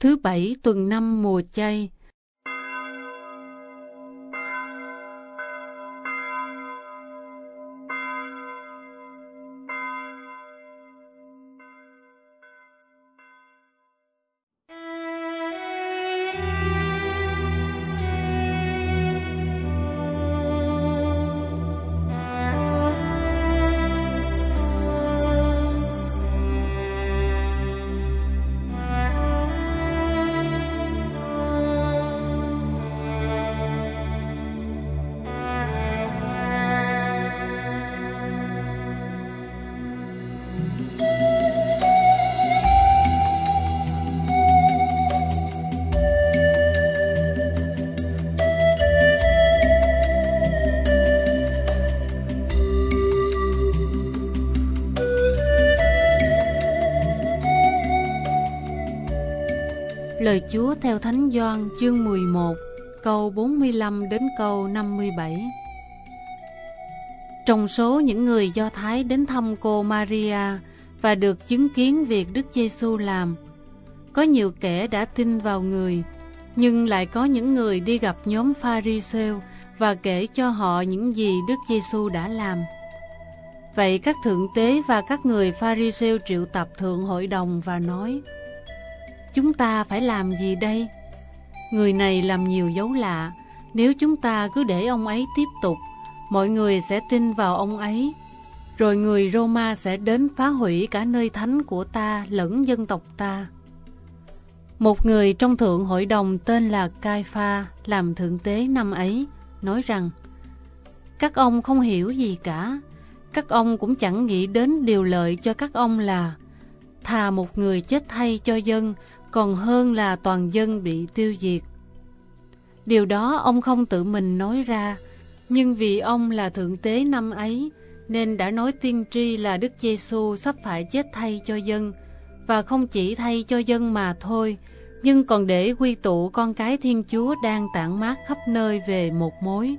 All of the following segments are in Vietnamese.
Thứ bảy tuần năm mùa chay Lời Chúa theo Thánh Gioan chương 11, câu 45 đến câu 57. Trong số những người Do Thái đến thăm cô Maria và được chứng kiến việc Đức Giêsu làm, có nhiều kẻ đã tin vào người, nhưng lại có những người đi gặp nhóm pha ri và kể cho họ những gì Đức Giêsu đã làm. Vậy các thượng tế và các người pha ri triệu tập thượng hội đồng và nói: Chúng ta phải làm gì đây? Người này làm nhiều dấu lạ, nếu chúng ta cứ để ông ấy tiếp tục, mọi người sẽ tin vào ông ấy. Rồi người Roma sẽ đến phá hủy cả nơi thánh của ta lẫn dân tộc ta. Một người trong thượng hội đồng tên là Cai Pha làm thượng tế năm ấy, nói rằng Các ông không hiểu gì cả, các ông cũng chẳng nghĩ đến điều lợi cho các ông là thà một người chết thay cho dân còn hơn là toàn dân bị tiêu diệt. Điều đó ông không tự mình nói ra, nhưng vì ông là thượng tế năm ấy, nên đã nói tiên tri là Đức Giêsu sắp phải chết thay cho dân, và không chỉ thay cho dân mà thôi, nhưng còn để quy tụ con cái Thiên Chúa đang tản mát khắp nơi về một mối.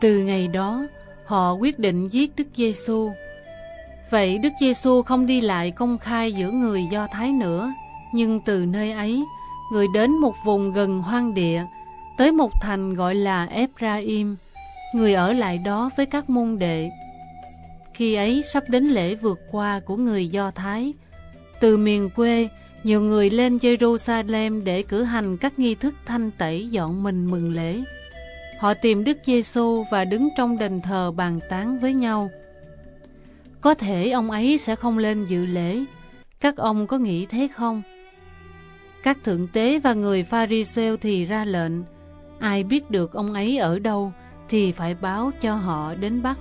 Từ ngày đó, họ quyết định giết Đức Giêsu. Vậy Đức Giêsu không đi lại công khai giữa người Do Thái nữa, nhưng từ nơi ấy, người đến một vùng gần hoang địa, tới một thành gọi là Ephraim, người ở lại đó với các môn đệ. Khi ấy sắp đến lễ vượt qua của người Do Thái, từ miền quê, nhiều người lên Jerusalem để cử hành các nghi thức thanh tẩy dọn mình mừng lễ. Họ tìm Đức Giêsu và đứng trong đền thờ bàn tán với nhau. Có thể ông ấy sẽ không lên dự lễ. Các ông có nghĩ thế không? Các thượng tế và người Pharisêu thì ra lệnh, ai biết được ông ấy ở đâu thì phải báo cho họ đến bắt.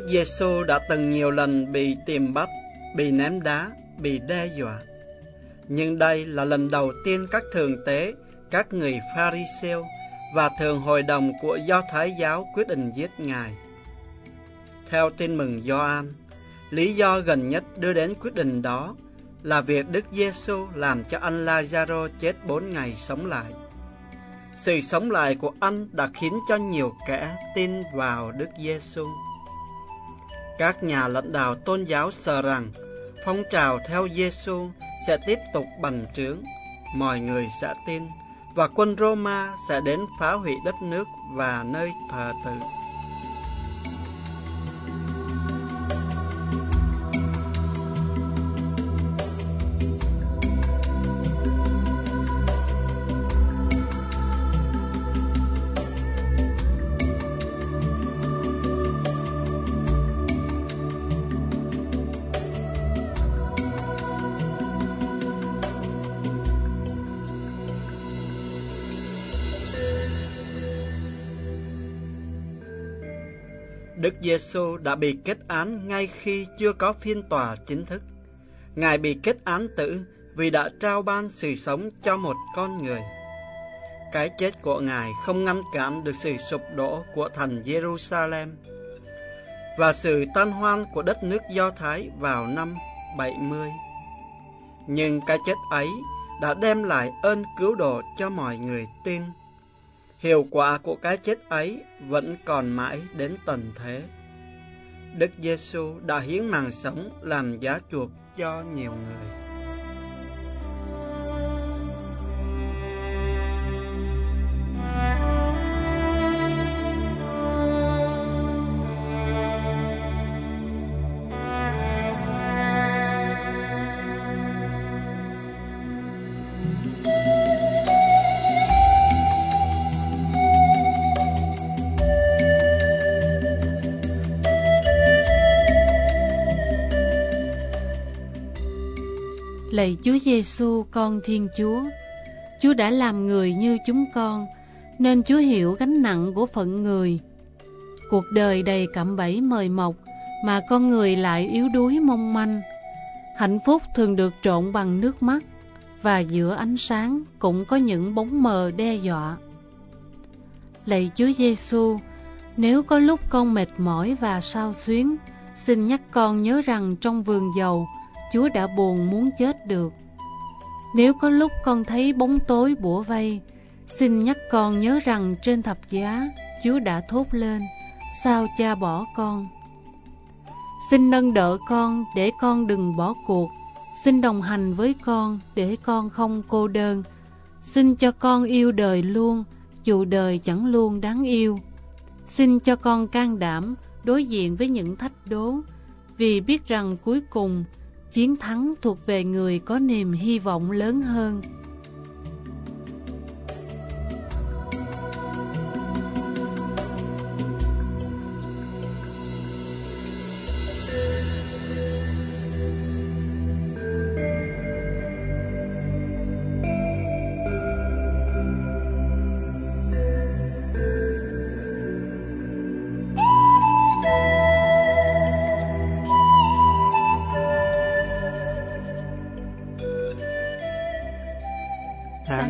Đức Giêsu đã từng nhiều lần bị tìm bắt, bị ném đá, bị đe dọa. Nhưng đây là lần đầu tiên các thường tế, các người Pharisêu và thường hội đồng của Do Thái giáo quyết định giết Ngài. Theo tin mừng Gioan, lý do gần nhất đưa đến quyết định đó là việc Đức Giêsu làm cho anh Lazaro chết bốn ngày sống lại. Sự sống lại của anh đã khiến cho nhiều kẻ tin vào Đức Giêsu. Các nhà lãnh đạo tôn giáo sợ rằng phong trào theo Giêsu sẽ tiếp tục bành trướng, mọi người sẽ tin và quân Roma sẽ đến phá hủy đất nước và nơi thờ tự. Đức Giêsu đã bị kết án ngay khi chưa có phiên tòa chính thức. Ngài bị kết án tử vì đã trao ban sự sống cho một con người. Cái chết của Ngài không ngăn cản được sự sụp đổ của thành Jerusalem và sự tan hoang của đất nước Do Thái vào năm 70. Nhưng cái chết ấy đã đem lại ơn cứu độ cho mọi người tin. Hiệu quả của cái chết ấy vẫn còn mãi đến tận thế. Đức Giêsu đã hiến mạng sống làm giá chuộc cho nhiều người. Lạy Chúa Giêsu con Thiên Chúa, Chúa đã làm người như chúng con, nên Chúa hiểu gánh nặng của phận người. Cuộc đời đầy cạm bẫy mời mọc, mà con người lại yếu đuối mong manh. Hạnh phúc thường được trộn bằng nước mắt, và giữa ánh sáng cũng có những bóng mờ đe dọa. Lạy Chúa Giêsu, nếu có lúc con mệt mỏi và sao xuyến, xin nhắc con nhớ rằng trong vườn dầu, Chúa đã buồn muốn chết được. Nếu có lúc con thấy bóng tối bủa vây, xin nhắc con nhớ rằng trên thập giá, Chúa đã thốt lên, sao cha bỏ con. Xin nâng đỡ con để con đừng bỏ cuộc, xin đồng hành với con để con không cô đơn. Xin cho con yêu đời luôn, dù đời chẳng luôn đáng yêu. Xin cho con can đảm đối diện với những thách đố, vì biết rằng cuối cùng chiến thắng thuộc về người có niềm hy vọng lớn hơn.